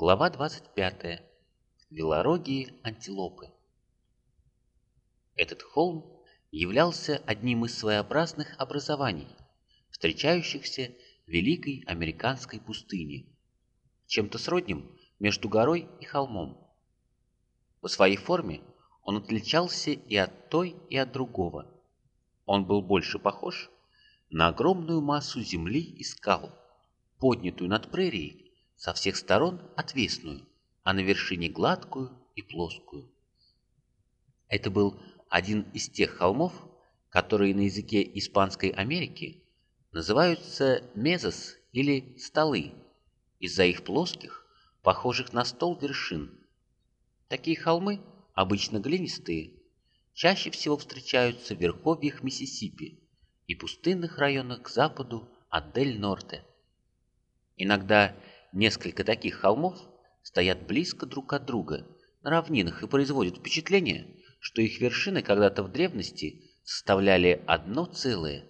Глава 25. Велорогие антилопы. Этот холм являлся одним из своеобразных образований, встречающихся в Великой Американской пустыне, чем-то сродним между горой и холмом. По своей форме он отличался и от той, и от другого. Он был больше похож на огромную массу земли и скал, поднятую над прерией со всех сторон отвесную, а на вершине гладкую и плоскую. Это был один из тех холмов, которые на языке Испанской Америки называются мезос или столы, из-за их плоских, похожих на стол вершин. Такие холмы, обычно глинистые, чаще всего встречаются в верховьях Миссисипи и пустынных районах к западу от Дель-Норте. Иногда несколько таких холмов стоят близко друг от друга на равнинах и производят впечатление, что их вершины когда-то в древности составляли одно целое,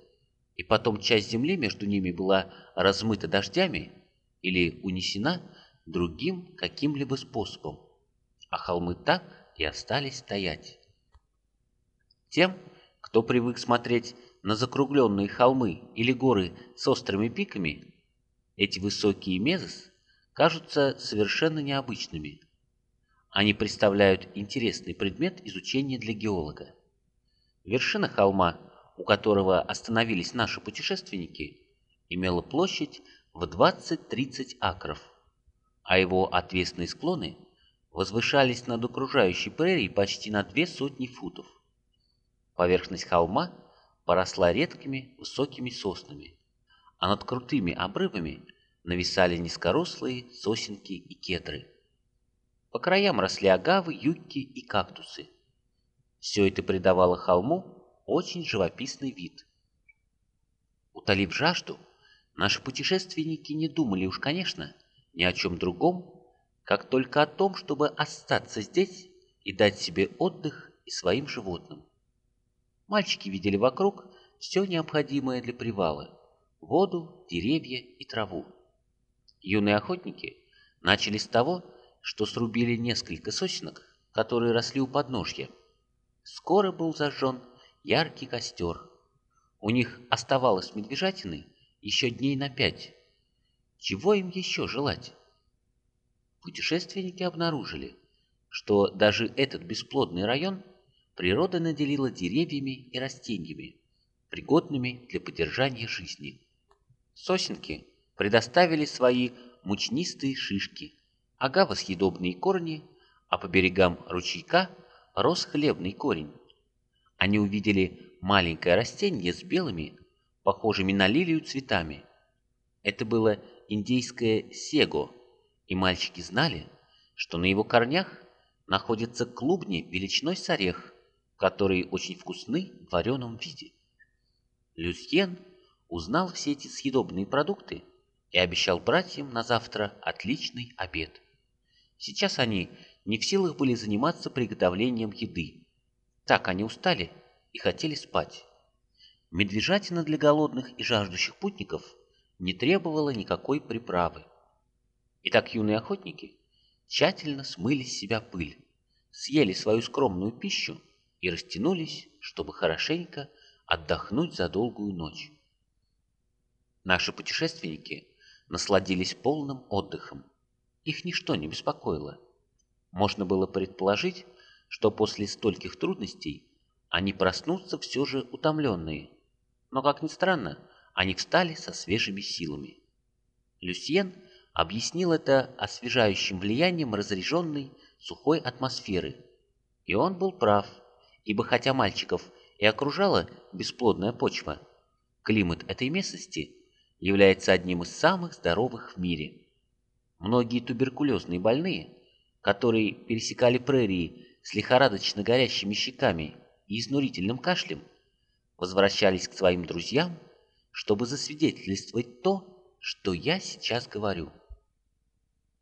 и потом часть земли между ними была размыта дождями или унесена другим каким-либо способом, а холмы так и остались стоять. Тем, кто привык смотреть на закругленные холмы или горы с острыми пиками, эти высокие мезос кажутся совершенно необычными. Они представляют интересный предмет изучения для геолога. Вершина холма, у которого остановились наши путешественники, имела площадь в 20-30 акров, а его отвесные склоны возвышались над окружающей прерией почти на две сотни футов. Поверхность холма поросла редкими высокими соснами, а над крутыми обрывами нависали низкорослые сосенки и кедры. По краям росли агавы, юкки и кактусы. Все это придавало холму очень живописный вид. Утолив жажду, наши путешественники не думали уж, конечно, ни о чем другом, как только о том, чтобы остаться здесь и дать себе отдых и своим животным. Мальчики видели вокруг все необходимое для привала – воду, деревья и траву. Юные охотники начали с того, что срубили несколько сосенок, которые росли у подножья. Скоро был зажжен яркий костер. У них оставалось медвежатины еще дней на пять. Чего им еще желать? Путешественники обнаружили, что даже этот бесплодный район природа наделила деревьями и растениями, пригодными для поддержания жизни. Сосенки предоставили свои мучнистые шишки, агава съедобные корни, а по берегам ручейка рос хлебный корень. Они увидели маленькое растение с белыми, похожими на лилию цветами. Это было индейское сего, и мальчики знали, что на его корнях находятся клубни величиной с орех, которые очень вкусны в вареном виде. Люсьен узнал все эти съедобные продукты и обещал братьям на завтра отличный обед. Сейчас они не в силах были заниматься приготовлением еды. Так они устали и хотели спать. Медвежатина для голодных и жаждущих путников не требовала никакой приправы. Итак, юные охотники тщательно смыли с себя пыль, съели свою скромную пищу и растянулись, чтобы хорошенько отдохнуть за долгую ночь. Наши путешественники насладились полным отдыхом. Их ничто не беспокоило. Можно было предположить, что после стольких трудностей они проснутся все же утомленные. Но, как ни странно, они встали со свежими силами. Люсьен объяснил это освежающим влиянием разреженной сухой атмосферы. И он был прав, ибо хотя мальчиков и окружала бесплодная почва, климат этой местности является одним из самых здоровых в мире. Многие туберкулезные больные, которые пересекали прерии с лихорадочно горящими щеками и изнурительным кашлем, возвращались к своим друзьям, чтобы засвидетельствовать то, что я сейчас говорю.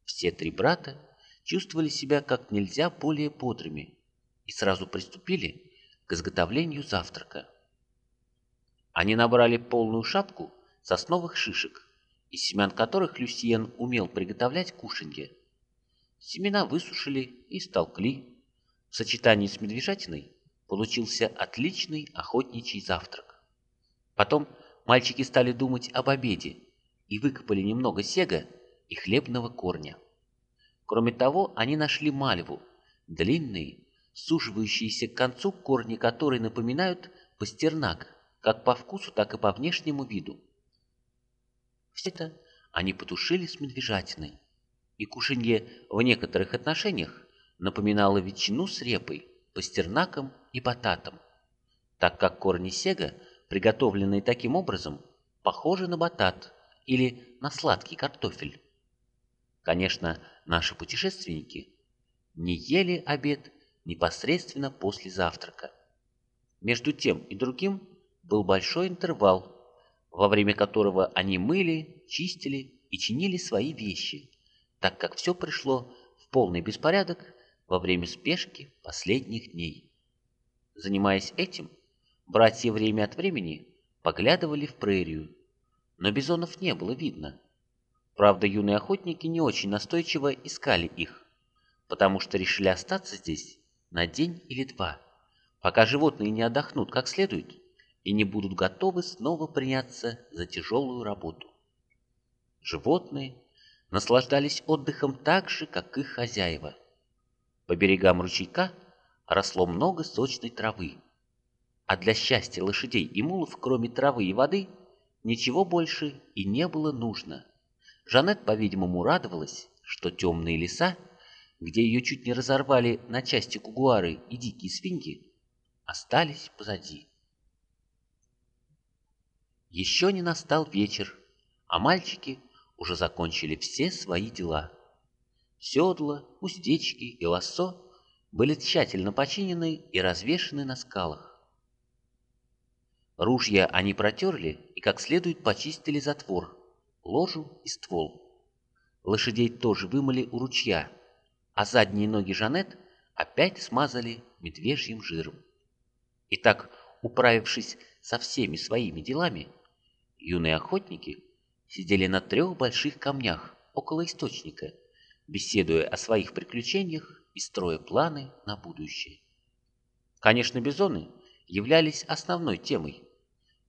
Все три брата чувствовали себя как нельзя более бодрыми и сразу приступили к изготовлению завтрака. Они набрали полную шапку сосновых шишек, из семян которых Люсьен умел приготовлять кушанье. семена высушили и столкли. В сочетании с медвежатиной получился отличный охотничий завтрак. Потом мальчики стали думать об обеде и выкопали немного сега и хлебного корня. Кроме того, они нашли мальву, длинные, суживающиеся к концу корни которые напоминают пастернак, как по вкусу, так и по внешнему виду. Все это они потушили с медвежатиной, и кушанье в некоторых отношениях напоминало ветчину с репой, пастернаком и бататом, так как корни сега, приготовленные таким образом, похожи на батат или на сладкий картофель. Конечно, наши путешественники не ели обед непосредственно после завтрака. Между тем и другим был большой интервал, во время которого они мыли, чистили и чинили свои вещи, так как все пришло в полный беспорядок во время спешки последних дней. Занимаясь этим, братья время от времени поглядывали в прерию, но бизонов не было видно. Правда, юные охотники не очень настойчиво искали их, потому что решили остаться здесь на день или два, пока животные не отдохнут как следует и не будут готовы снова приняться за тяжелую работу. Животные наслаждались отдыхом так же, как их хозяева. По берегам ручейка росло много сочной травы, а для счастья лошадей и мулов, кроме травы и воды, ничего больше и не было нужно. Жанет, по-видимому, радовалась, что темные леса, где ее чуть не разорвали на части кугуары и дикие свиньи, остались позади. Еще не настал вечер, а мальчики уже закончили все свои дела. Седла, уздечки и лассо были тщательно починены и развешаны на скалах. Ружья они протерли и как следует почистили затвор, ложу и ствол. Лошадей тоже вымыли у ручья, а задние ноги Жанет опять смазали медвежьим жиром. И так, управившись со всеми своими делами, юные охотники сидели на трех больших камнях около источника, беседуя о своих приключениях и строя планы на будущее. Конечно, бизоны являлись основной темой,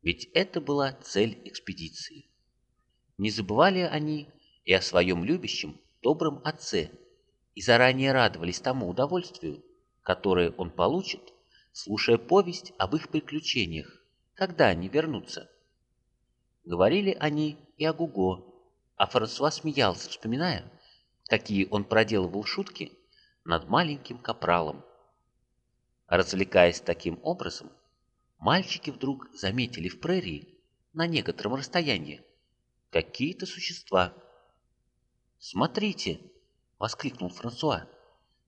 ведь это была цель экспедиции. Не забывали они и о своем любящем, добром отце, и заранее радовались тому удовольствию, которое он получит, слушая повесть об их приключениях, когда они вернутся. Говорили они и о Гуго, а Франсуа смеялся, вспоминая, какие он проделывал шутки над маленьким капралом. Развлекаясь таким образом, мальчики вдруг заметили в прерии на некотором расстоянии какие-то существа. «Смотрите!» — воскликнул Франсуа.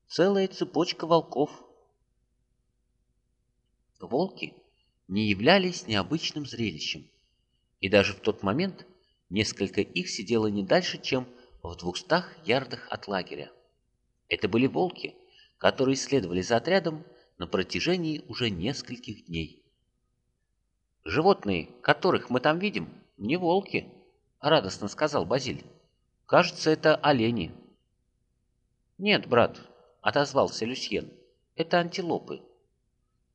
«Целая цепочка волков!» Волки не являлись необычным зрелищем, и даже в тот момент несколько их сидело не дальше, чем в двухстах ярдах от лагеря. Это были волки, которые следовали за отрядом на протяжении уже нескольких дней. «Животные, которых мы там видим, не волки», — радостно сказал Базиль. «Кажется, это олени». «Нет, брат», — отозвался Люсьен, — «это антилопы».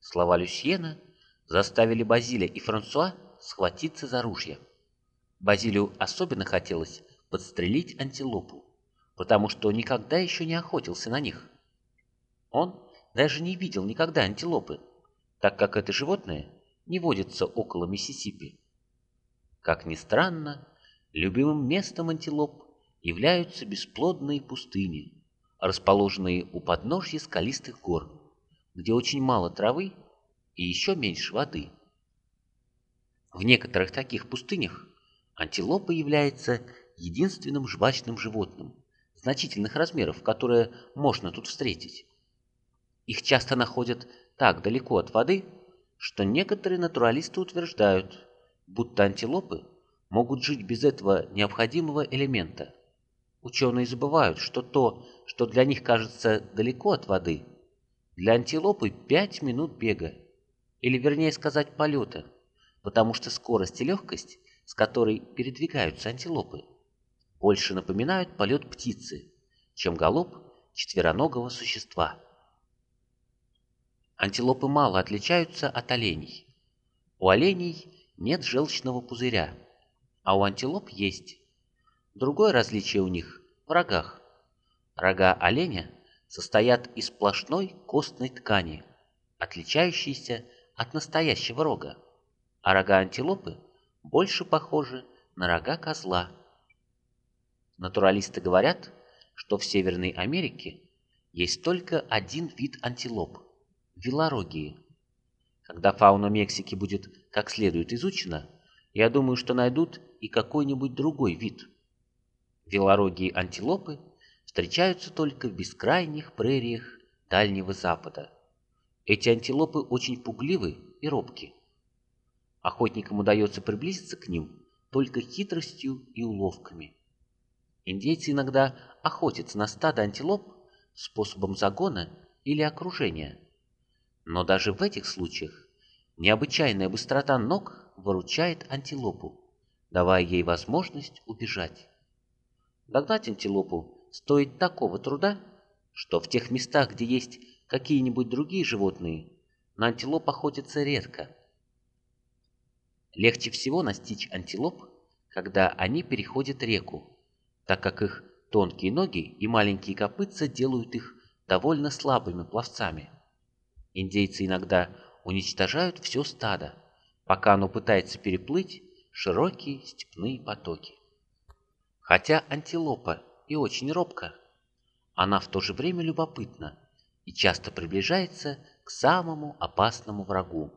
Слова Люсьена заставили Базиля и Франсуа схватиться за ружья. Базилию особенно хотелось подстрелить антилопу, потому что никогда еще не охотился на них. Он даже не видел никогда антилопы, так как это животное не водится около Миссисипи. Как ни странно, Любимым местом антилоп являются бесплодные пустыни, расположенные у подножья скалистых гор, где очень мало травы и еще меньше воды. В некоторых таких пустынях антилопа является единственным жвачным животным значительных размеров, которое можно тут встретить. Их часто находят так далеко от воды, что некоторые натуралисты утверждают, будто антилопы могут жить без этого необходимого элемента. Ученые забывают, что то, что для них кажется далеко от воды, для антилопы 5 минут бега, или вернее сказать полета, потому что скорость и легкость, с которой передвигаются антилопы, больше напоминают полет птицы, чем галоп четвероногого существа. Антилопы мало отличаются от оленей. У оленей нет желчного пузыря, а у антилоп есть. Другое различие у них в рогах. Рога оленя состоят из сплошной костной ткани, отличающейся от настоящего рога, а рога антилопы больше похожи на рога козла. Натуралисты говорят, что в Северной Америке есть только один вид антилоп – велорогие. Когда фауна Мексики будет как следует изучена, я думаю, что найдут и какой-нибудь другой вид. Велорогие антилопы встречаются только в бескрайних прериях Дальнего Запада. Эти антилопы очень пугливы и робки. Охотникам удается приблизиться к ним только хитростью и уловками. Индейцы иногда охотятся на стадо антилоп способом загона или окружения. Но даже в этих случаях необычайная быстрота ног выручает антилопу, давая ей возможность убежать. Догнать антилопу стоит такого труда, что в тех местах, где есть какие-нибудь другие животные, на антилоп охотятся редко. Легче всего настичь антилоп, когда они переходят реку, так как их тонкие ноги и маленькие копытца делают их довольно слабыми пловцами. Индейцы иногда уничтожают все стадо, пока оно пытается переплыть широкие степные потоки. Хотя антилопа и очень робка, она в то же время любопытна и часто приближается к самому опасному врагу,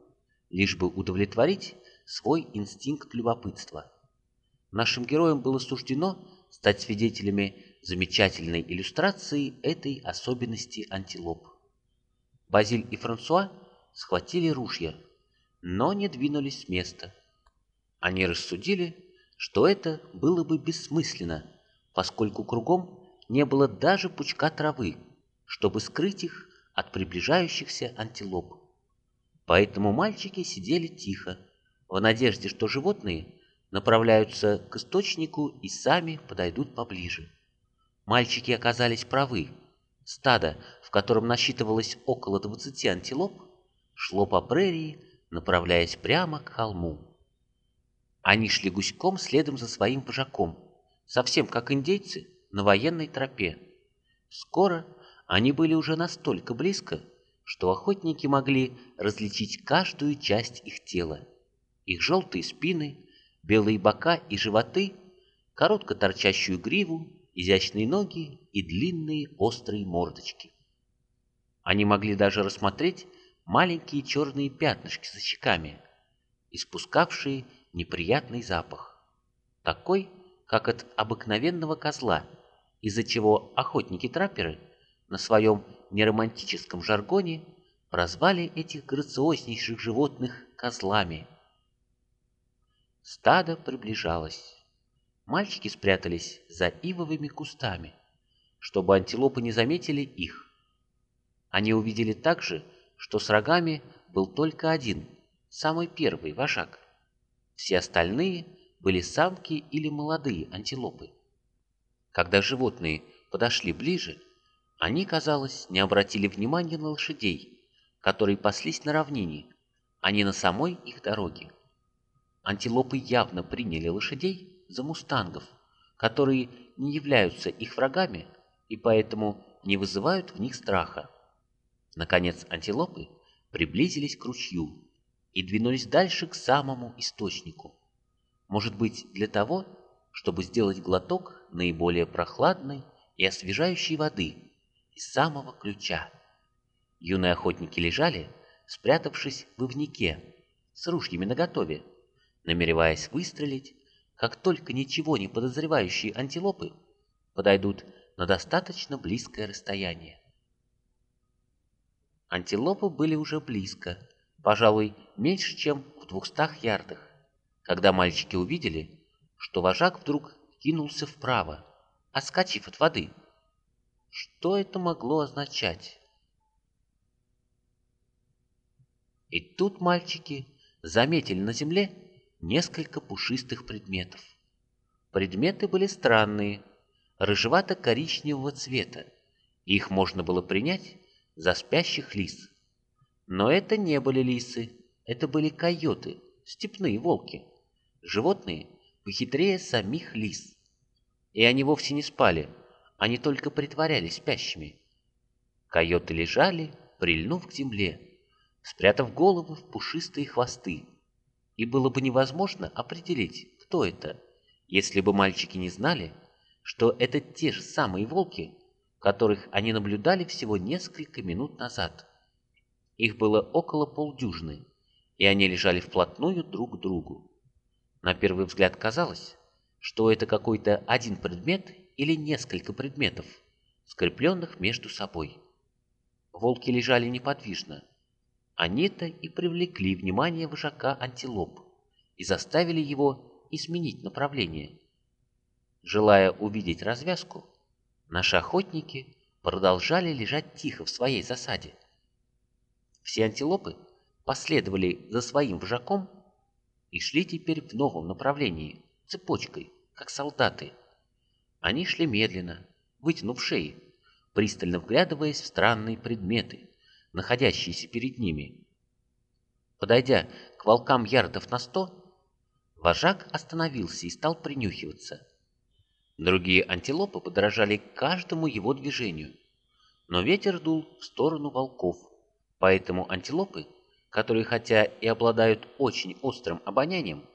лишь бы удовлетворить свой инстинкт любопытства. Нашим героям было суждено стать свидетелями замечательной иллюстрации этой особенности антилоп. Базиль и Франсуа схватили ружья, но не двинулись с места. Они рассудили, что это было бы бессмысленно, поскольку кругом не было даже пучка травы, чтобы скрыть их от приближающихся антилоп. Поэтому мальчики сидели тихо, в надежде, что животные направляются к источнику и сами подойдут поближе. Мальчики оказались правы. Стадо, в котором насчитывалось около 20 антилоп, шло по прерии, направляясь прямо к холму. Они шли гуськом следом за своим вожаком, совсем как индейцы на военной тропе. Скоро они были уже настолько близко, что охотники могли различить каждую часть их тела. Их желтые спины, белые бока и животы, коротко торчащую гриву, изящные ноги и длинные острые мордочки. Они могли даже рассмотреть маленькие черные пятнышки за щеками, испускавшие неприятный запах, такой, как от обыкновенного козла, из-за чего охотники-трапперы на своем неромантическом жаргоне прозвали этих грациознейших животных козлами – Стадо приближалось. Мальчики спрятались за ивовыми кустами, чтобы антилопы не заметили их. Они увидели также, что с рогами был только один, самый первый вожак. Все остальные были самки или молодые антилопы. Когда животные подошли ближе, они, казалось, не обратили внимания на лошадей, которые паслись на равнине, а не на самой их дороге. Антилопы явно приняли лошадей за мустангов, которые не являются их врагами и поэтому не вызывают в них страха. Наконец антилопы приблизились к ручью и двинулись дальше к самому источнику. Может быть, для того, чтобы сделать глоток наиболее прохладной и освежающей воды из самого ключа. Юные охотники лежали, спрятавшись в ивнике, с ружьями наготове, намереваясь выстрелить, как только ничего не подозревающие антилопы подойдут на достаточно близкое расстояние. Антилопы были уже близко, пожалуй, меньше, чем в двухстах ярдах, когда мальчики увидели, что вожак вдруг кинулся вправо, отскочив от воды. Что это могло означать? И тут мальчики заметили на земле несколько пушистых предметов. Предметы были странные, рыжевато-коричневого цвета Их можно было принять за спящих лис. Но это не были лисы, это были койоты, степные волки. Животные похитрее самих лис. И они вовсе не спали, они только притворялись спящими. Койоты лежали, прильнув к земле, спрятав головы в пушистые хвосты. И было бы невозможно определить, кто это, если бы мальчики не знали, что это те же самые волки, которых они наблюдали всего несколько минут назад. Их было около полдюжины, и они лежали вплотную друг к другу. На первый взгляд казалось, что это какой-то один предмет или несколько предметов, скрепленных между собой. Волки лежали неподвижно. Они-то и привлекли внимание вожака антилоп и заставили его изменить направление. Желая увидеть развязку, Наши охотники продолжали лежать тихо в своей засаде. Все антилопы последовали за своим вожаком и шли теперь в новом направлении, цепочкой, как солдаты. Они шли медленно, вытянув шеи, пристально вглядываясь в странные предметы, находящиеся перед ними. Подойдя к волкам ярдов на сто, вожак остановился и стал принюхиваться. Другие антилопы подражали каждому его движению, но ветер дул в сторону волков, поэтому антилопы, которые хотя и обладают очень острым обонянием,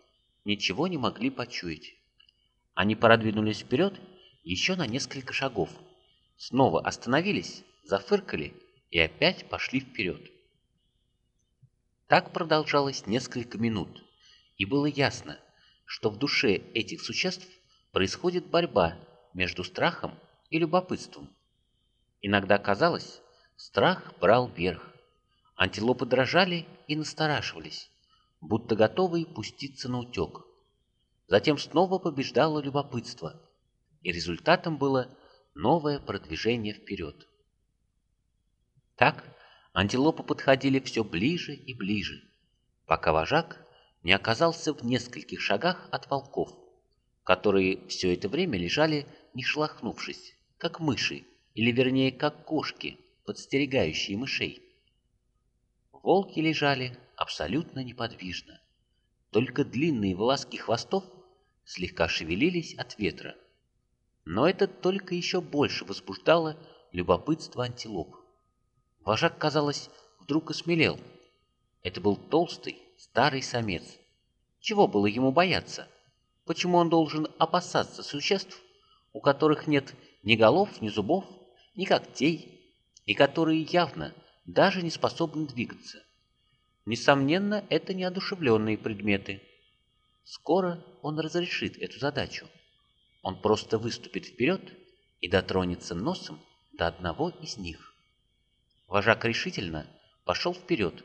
ничего не могли почуять. Они продвинулись вперед еще на несколько шагов, снова остановились, зафыркали и опять пошли вперед. Так продолжалось несколько минут, и было ясно, что в душе этих существ происходит борьба между страхом и любопытством. Иногда казалось, страх брал верх. Антилопы дрожали и настораживались, будто готовые пуститься на утек. Затем снова побеждало любопытство, и результатом было новое продвижение вперед. Так антилопы подходили все ближе и ближе, пока вожак не оказался в нескольких шагах от волков которые все это время лежали, не шлахнувшись, как мыши, или вернее, как кошки, подстерегающие мышей. Волки лежали абсолютно неподвижно. Только длинные волоски хвостов слегка шевелились от ветра. Но это только еще больше возбуждало любопытство антилоп. Вожак, казалось, вдруг осмелел. Это был толстый, старый самец. Чего было ему бояться? Почему он должен опасаться существ, у которых нет ни голов, ни зубов, ни когтей, и которые явно даже не способны двигаться? Несомненно, это неодушевленные предметы. Скоро он разрешит эту задачу. Он просто выступит вперед и дотронется носом до одного из них. Вожак решительно пошел вперед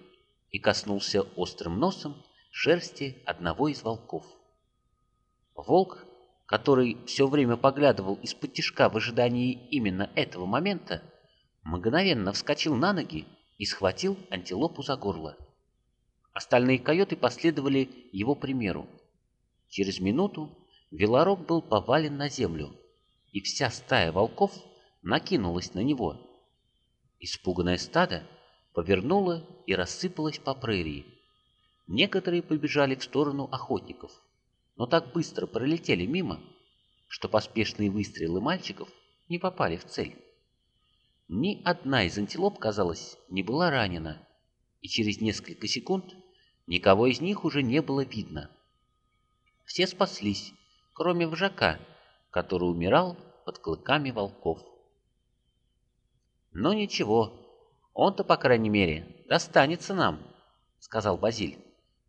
и коснулся острым носом шерсти одного из волков. Волк, который все время поглядывал из-под тишка в ожидании именно этого момента, мгновенно вскочил на ноги и схватил антилопу за горло. Остальные койоты последовали его примеру. Через минуту велорог был повален на землю, и вся стая волков накинулась на него. Испуганное стадо повернуло и рассыпалось по прерии. Некоторые побежали в сторону охотников – но так быстро пролетели мимо, что поспешные выстрелы мальчиков не попали в цель. Ни одна из антилоп, казалось, не была ранена, и через несколько секунд никого из них уже не было видно. Все спаслись, кроме вожака, который умирал под клыками волков. «Ну ничего, он-то, по крайней мере, достанется нам», — сказал Базиль.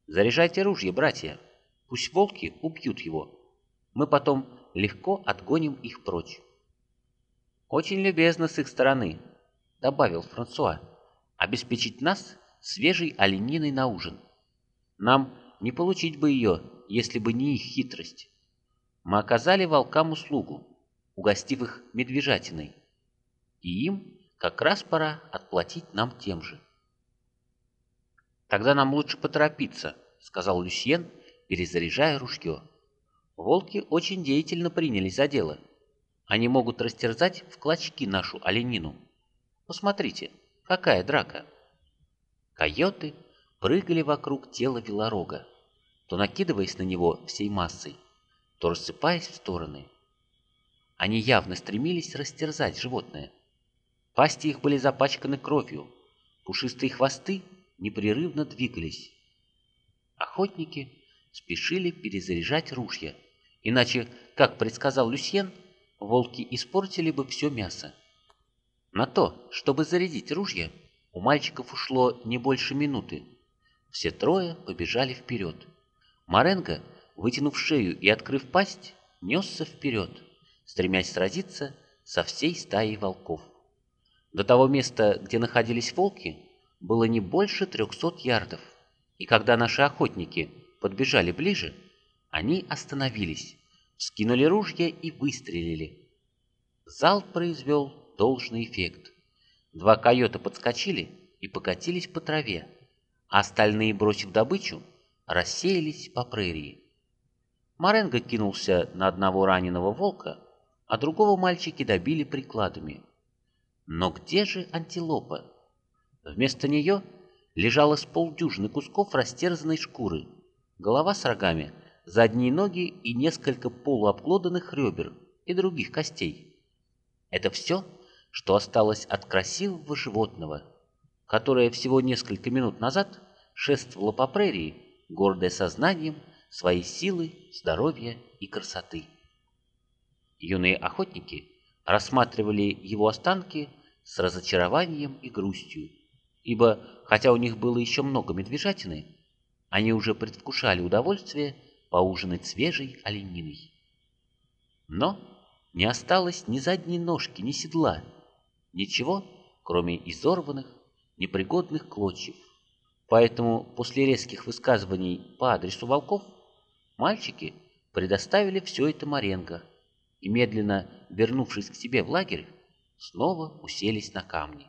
«Заряжайте ружья, братья». Пусть волки убьют его. Мы потом легко отгоним их прочь. Очень любезно с их стороны, добавил Франсуа, обеспечить нас свежей олениной на ужин. Нам не получить бы ее, если бы не их хитрость. Мы оказали волкам услугу, угостив их медвежатиной, и им как раз пора отплатить нам тем же. «Тогда нам лучше поторопиться», — сказал Люсьен, перезаряжая ружье. Волки очень деятельно принялись за дело. Они могут растерзать в клочки нашу оленину, Посмотрите, какая драка!» Койоты прыгали вокруг тела велорога, то накидываясь на него всей массой, то рассыпаясь в стороны. Они явно стремились растерзать животное. Пасти их были запачканы кровью, пушистые хвосты непрерывно двигались. Охотники спешили перезаряжать ружья, иначе, как предсказал Люсьен, волки испортили бы все мясо. На то, чтобы зарядить ружья, у мальчиков ушло не больше минуты. Все трое побежали вперед. Маренго, вытянув шею и открыв пасть, несся вперед, стремясь сразиться со всей стаей волков. До того места, где находились волки, было не больше трехсот ярдов, и когда наши охотники подбежали ближе, они остановились, скинули ружья и выстрелили. Залп произвел должный эффект. Два койота подскочили и покатились по траве, а остальные, бросив добычу, рассеялись по прерии. Маренго кинулся на одного раненого волка, а другого мальчики добили прикладами. Но где же антилопа? Вместо нее лежало с полдюжины кусков растерзанной шкуры, голова с рогами, задние ноги и несколько полуобглоданных ребер и других костей. Это все, что осталось от красивого животного, которое всего несколько минут назад шествовало по прерии, гордое сознанием своей силы, здоровья и красоты. Юные охотники рассматривали его останки с разочарованием и грустью, ибо, хотя у них было еще много медвежатины, они уже предвкушали удовольствие поужинать свежей олениной. Но не осталось ни задней ножки, ни седла, ничего, кроме изорванных, непригодных клочьев. Поэтому после резких высказываний по адресу волков мальчики предоставили все это Маренго и, медленно вернувшись к себе в лагерь, снова уселись на камни.